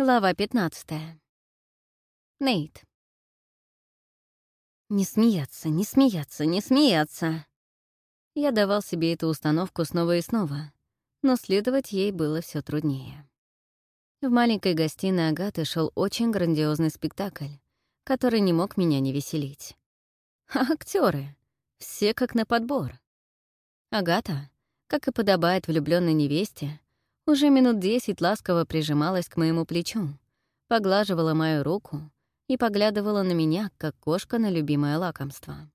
Глава 15. Нейт. Не смеяться, не смеяться, не смеяться. Я давал себе эту установку снова и снова, но следовать ей было все труднее. В маленькой гостиной Агаты шел очень грандиозный спектакль, который не мог меня не веселить. Актеры все как на подбор. Агата, как и подобает влюбленной невесте, уже минут десять ласково прижималась к моему плечу, поглаживала мою руку и поглядывала на меня, как кошка на любимое лакомство.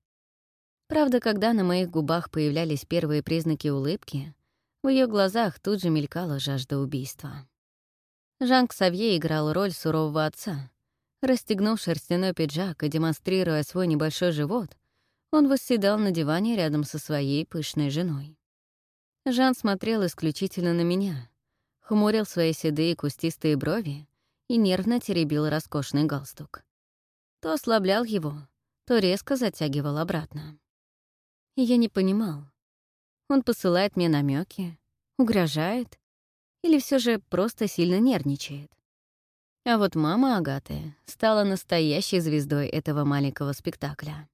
Правда, когда на моих губах появлялись первые признаки улыбки, в ее глазах тут же мелькала жажда убийства. Жан Ксавье играл роль сурового отца. Расстегнув шерстяной пиджак и демонстрируя свой небольшой живот, он восседал на диване рядом со своей пышной женой. Жан смотрел исключительно на меня, хмурил свои седые кустистые брови и нервно теребил роскошный галстук. То ослаблял его, то резко затягивал обратно. Я не понимал. Он посылает мне намеки, угрожает или все же просто сильно нервничает. А вот мама Агаты стала настоящей звездой этого маленького спектакля.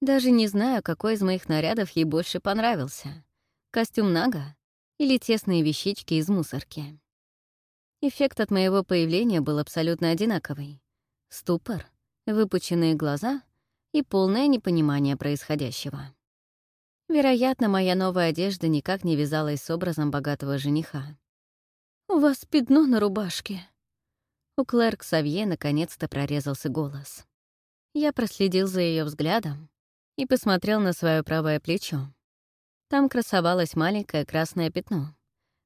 Даже не знаю, какой из моих нарядов ей больше понравился — костюм Нага или тесные вещички из мусорки. Эффект от моего появления был абсолютно одинаковый. Ступор, выпученные глаза и полное непонимание происходящего. Вероятно, моя новая одежда никак не вязалась с образом богатого жениха. «У вас пятно на рубашке». У Клэр Ксавье наконец-то прорезался голос. Я проследил за ее взглядом и посмотрел на свое правое плечо, там красовалось маленькое красное пятно.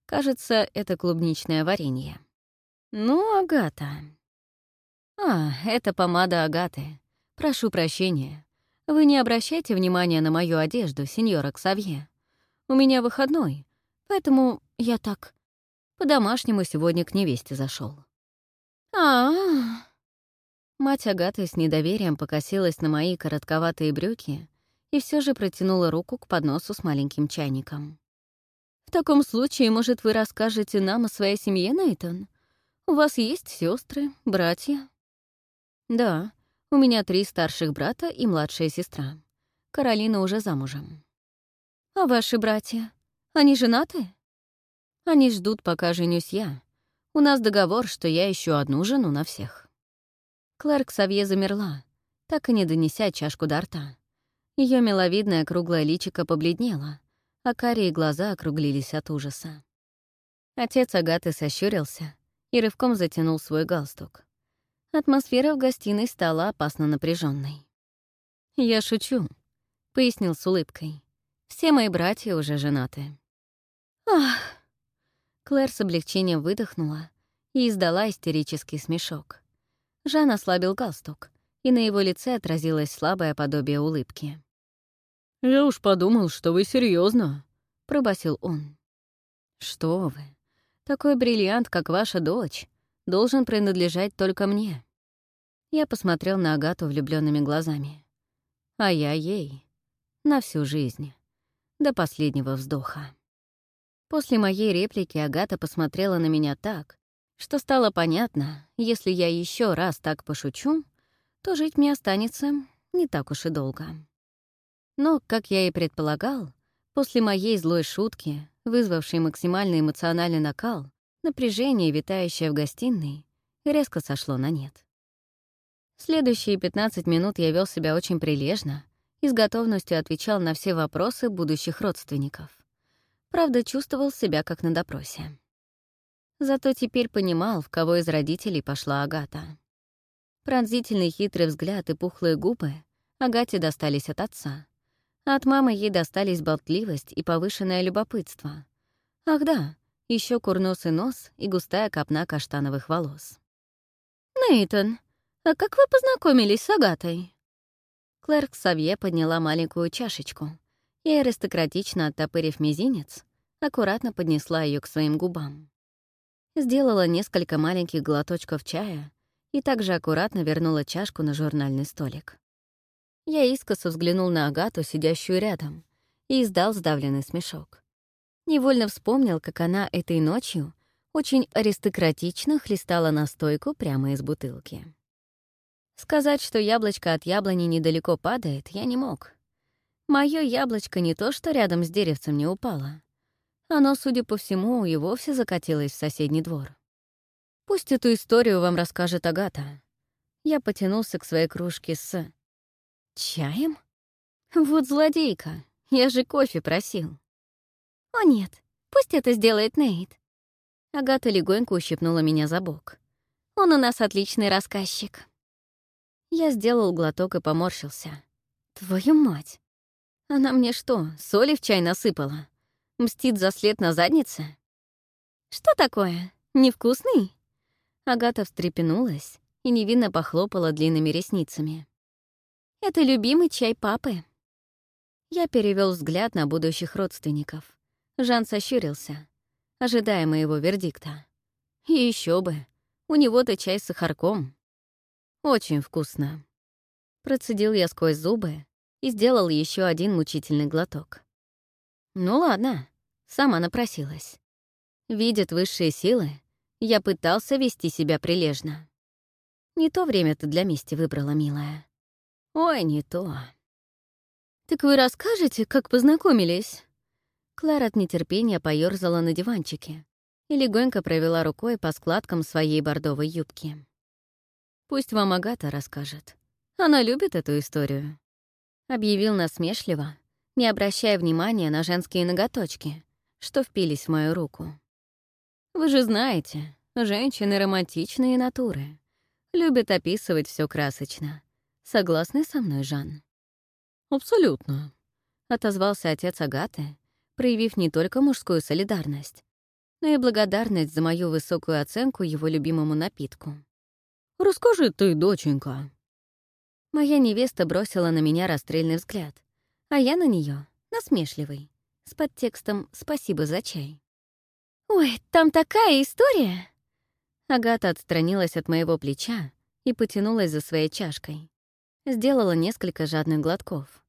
Кажется, это клубничное варенье. Ну, Агата. А, это помада Агаты. Прошу прощения. Вы не обращайте внимания на мою одежду, сеньора Ксавье. У меня выходной, поэтому я так... По-домашнему сегодня к невесте зашел. А, -а, а Мать Агаты с недоверием покосилась на мои коротковатые брюки и все же протянула руку к подносу с маленьким чайником. «В таком случае, может, вы расскажете нам о своей семье, Нейтон? У вас есть сестры, братья?» «Да, у меня три старших брата и младшая сестра. Каролина уже замужем». «А ваши братья? Они женаты?» «Они ждут, пока женюсь я. У нас договор, что я ищу одну жену на всех». Клэр Савье замерла, так и не донеся чашку до рта. Ее миловидное круглое личико побледнело, а карие глаза округлились от ужаса. Отец Агаты сощурился и рывком затянул свой галстук. Атмосфера в гостиной стала опасно напряженной. «Я шучу», — пояснил с улыбкой. «Все мои братья уже женаты». «Ах!» Клэр с облегчением выдохнула и издала истерический смешок. Жан ослабил галстук, и на его лице отразилось слабое подобие улыбки. «Я уж подумал, что вы серьезно, пробасил он. «Что вы? Такой бриллиант, как ваша дочь, должен принадлежать только мне». Я посмотрел на Агату влюбленными глазами. А я ей. На всю жизнь. До последнего вздоха. После моей реплики Агата посмотрела на меня так, что стало понятно, если я еще раз так пошучу, то жить мне останется не так уж и долго. Но, как я и предполагал, после моей злой шутки, вызвавшей максимальный эмоциональный накал, напряжение, витающее в гостиной, резко сошло на нет. Следующие 15 минут я вел себя очень прилежно и с готовностью отвечал на все вопросы будущих родственников. Правда, чувствовал себя как на допросе. Зато теперь понимал, в кого из родителей пошла Агата. Пронзительный хитрый взгляд и пухлые губы Агате достались от отца. От мамы ей достались болтливость и повышенное любопытство. Ах да, еще курносый нос и густая копна каштановых волос. Нейтон, а как вы познакомились с Агатой?» Клерк Савье подняла маленькую чашечку и, аристократично оттопырив мизинец, аккуратно поднесла ее к своим губам. Сделала несколько маленьких глоточков чая и также аккуратно вернула чашку на журнальный столик. Я искосу взглянул на Агату, сидящую рядом, и издал сдавленный смешок. Невольно вспомнил, как она этой ночью очень аристократично хлестала настойку прямо из бутылки. Сказать, что яблочко от яблони недалеко падает, я не мог. Моё яблочко не то, что рядом с деревцем не упало. Оно, судя по всему, и вовсе закатилось в соседний двор. Пусть эту историю вам расскажет Агата. Я потянулся к своей кружке с «Чаем?» «Вот злодейка, я же кофе просил». «О нет, пусть это сделает Нейт». Агата легонько ущипнула меня за бок. «Он у нас отличный рассказчик». Я сделал глоток и поморщился. «Твою мать! Она мне что, соли в чай насыпала? Мстит за след на заднице?» «Что такое? Невкусный?» Агата встрепенулась и невинно похлопала длинными ресницами. Это любимый чай папы. Я перевел взгляд на будущих родственников. Жан сощурился, ожидая моего вердикта. И еще бы, у него-то чай с сахарком. Очень вкусно. Процедил я сквозь зубы и сделал еще один мучительный глоток. Ну ладно, сама напросилась. Видят высшие силы, я пытался вести себя прилежно. Не то время ты для мести выбрала, милая. Ой, не то. Так вы расскажете, как познакомились? Клара от нетерпения поёрзала на диванчике и легонько провела рукой по складкам своей бордовой юбки. «Пусть вам Агата расскажет. Она любит эту историю», — объявил насмешливо, не обращая внимания на женские ноготочки, что впились в мою руку. «Вы же знаете, женщины романтичные натуры, любят описывать все красочно. Согласны со мной, Жан?» «Абсолютно», — отозвался отец Агаты, проявив не только мужскую солидарность, но и благодарность за мою высокую оценку его любимому напитку. «Расскажи ты, доченька». Моя невеста бросила на меня расстрельный взгляд, а я на нее насмешливый, с подтекстом «Спасибо за чай». «Ой, там такая история!» Агата отстранилась от моего плеча и потянулась за своей чашкой. Сделала несколько жадных глотков.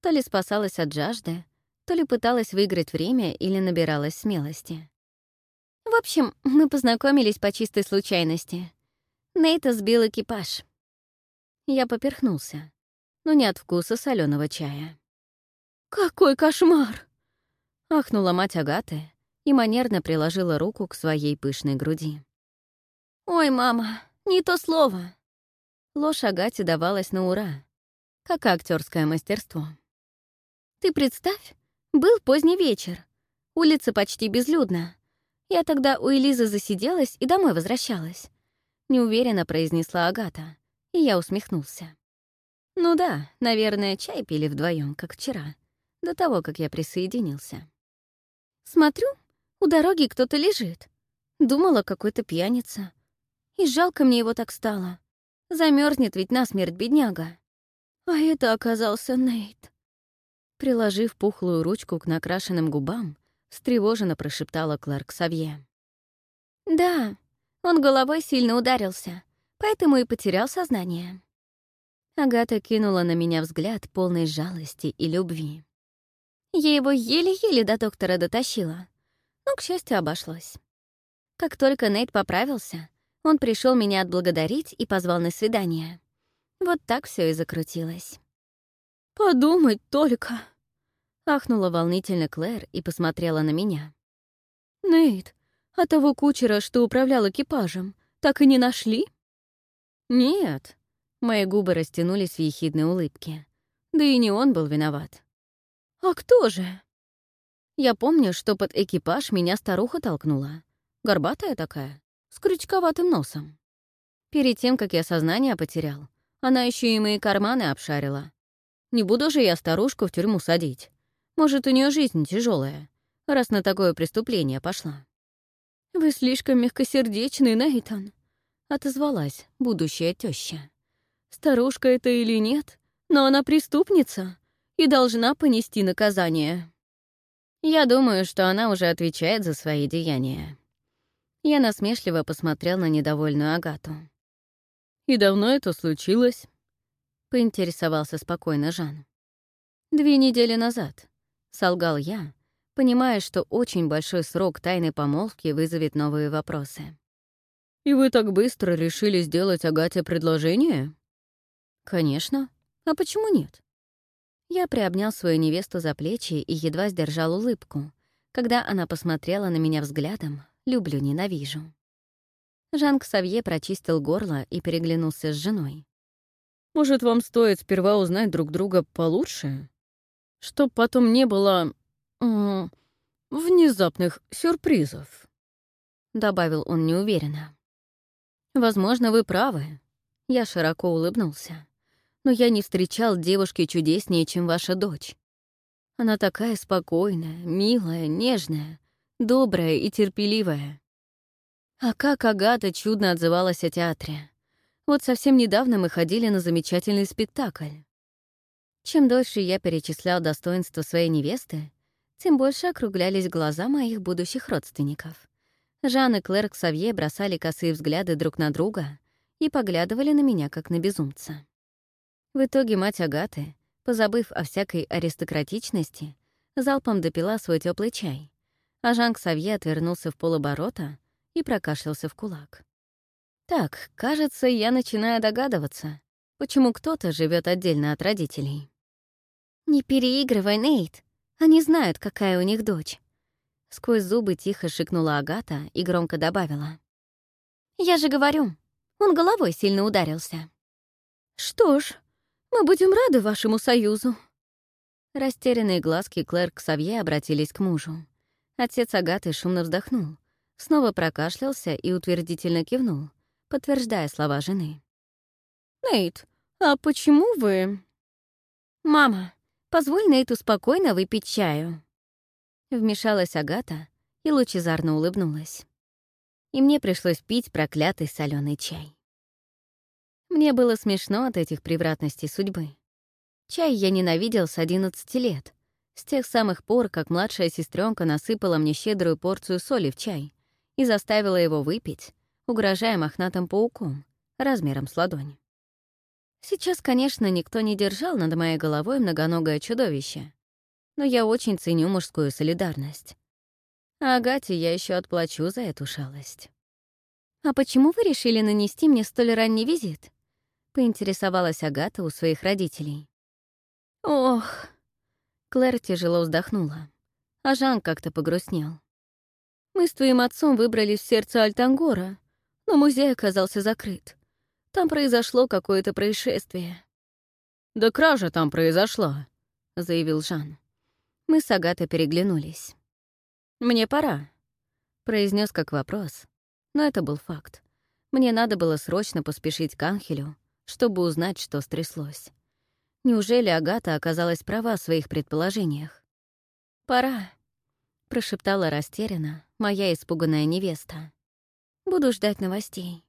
То ли спасалась от жажды, то ли пыталась выиграть время или набиралась смелости. В общем, мы познакомились по чистой случайности. Нейта сбил экипаж. Я поперхнулся, но не от вкуса соленого чая. «Какой кошмар!» — ахнула мать Агаты и манерно приложила руку к своей пышной груди. «Ой, мама, не то слово!» ложь Агате давалась на ура, как актерское мастерство. «Ты представь, был поздний вечер, улица почти безлюдна. Я тогда у Элизы засиделась и домой возвращалась», — неуверенно произнесла Агата, и я усмехнулся. «Ну да, наверное, чай пили вдвоем, как вчера, до того, как я присоединился». «Смотрю, у дороги кто-то лежит. Думала, какой-то пьяница. И жалко мне его так стало. Замерзнет ведь насмерть бедняга. А это оказался Нейт. Приложив пухлую ручку к накрашенным губам, встревоженно прошептала Кларк Савье. «Да, он головой сильно ударился, поэтому и потерял сознание». Агата кинула на меня взгляд полной жалости и любви. Я его еле-еле до доктора дотащила, но, к счастью, обошлось. Как только Нейт поправился, он пришел меня отблагодарить и позвал на свидание. Вот так все и закрутилось. «Подумать только!» — ахнула волнительно Клэр и посмотрела на меня. «Нейт, а того кучера, что управлял экипажем, так и не нашли?» «Нет», — мои губы растянулись в ехидной улыбке. Да и не он был виноват. «А кто же?» Я помню, что под экипаж меня старуха толкнула. Горбатая такая, с крючковатым носом. Перед тем, как я сознание потерял, она еще и мои карманы обшарила. Не буду же я старушку в тюрьму садить. Может, у нее жизнь тяжелая, раз на такое преступление пошла. «Вы слишком мягкосердечный, Нейтан», — отозвалась будущая теща. «Старушка это или нет, но она преступница и должна понести наказание». Я думаю, что она уже отвечает за свои деяния. Я насмешливо посмотрел на недовольную Агату. «И давно это случилось?» — поинтересовался спокойно Жан. «Две недели назад», — солгал я, понимая, что очень большой срок тайной помолвки вызовет новые вопросы. «И вы так быстро решили сделать Агате предложение?» «Конечно. А почему нет?» Я приобнял свою невесту за плечи и едва сдержал улыбку, когда она посмотрела на меня взглядом, люблю-ненавижу». Жан Ксавье прочистил горло и переглянулся с женой. «Может, вам стоит сперва узнать друг друга получше? Чтоб потом не было... Внезапных сюрпризов», — добавил он неуверенно. «Возможно, вы правы». Я широко улыбнулся. «Но я не встречал девушки чудеснее, чем ваша дочь. Она такая спокойная, милая, нежная, добрая и терпеливая. А как Агата чудно отзывалась о театре. Вот совсем недавно мы ходили на замечательный спектакль. Чем дольше я перечислял достоинства своей невесты, тем больше округлялись глаза моих будущих родственников. Жан и Клэр Ксавье бросали косые взгляды друг на друга и поглядывали на меня, как на безумца. В итоге мать Агаты, позабыв о всякой аристократичности, залпом допила свой теплый чай а Жан-Ксавье отвернулся в полоборота и прокашлялся в кулак. «Так, кажется, я начинаю догадываться, почему кто-то живет отдельно от родителей». «Не переигрывай, Нейт. Они знают, какая у них дочь». Сквозь зубы тихо шикнула Агата и громко добавила. «Я же говорю, он головой сильно ударился». «Что ж, мы будем рады вашему союзу». Растерянные глазки Клэр к Савье обратились к мужу. Отец Агаты шумно вздохнул, снова прокашлялся и утвердительно кивнул, подтверждая слова жены. «Нейт, а почему вы...» «Мама, позволь Нейту спокойно выпить чаю». Вмешалась Агата и лучезарно улыбнулась. И мне пришлось пить проклятый соленый чай. Мне было смешно от этих превратностей судьбы. Чай я ненавидел с 11 лет, с тех самых пор, как младшая сестренка насыпала мне щедрую порцию соли в чай и заставила его выпить, угрожая мохнатым пауком, размером с ладонь. Сейчас, конечно, никто не держал над моей головой многоногое чудовище, но я очень ценю мужскую солидарность. А Агате я еще отплачу за эту шалость. «А почему вы решили нанести мне столь ранний визит?» — поинтересовалась Агата у своих родителей. «Ох!» Клэр тяжело вздохнула, а Жан как-то погрустнел. «Мы с твоим отцом выбрались в сердце Альтангора, но музей оказался закрыт. Там произошло какое-то происшествие». «Да кража там произошла», — заявил Жан. Мы с Агатой переглянулись. «Мне пора», — произнес как вопрос. Но это был факт. Мне надо было срочно поспешить к Анхелю, чтобы узнать, что стряслось. Неужели Агата оказалась права в своих предположениях? «Пора», — прошептала растерянно моя испуганная невеста. «Буду ждать новостей».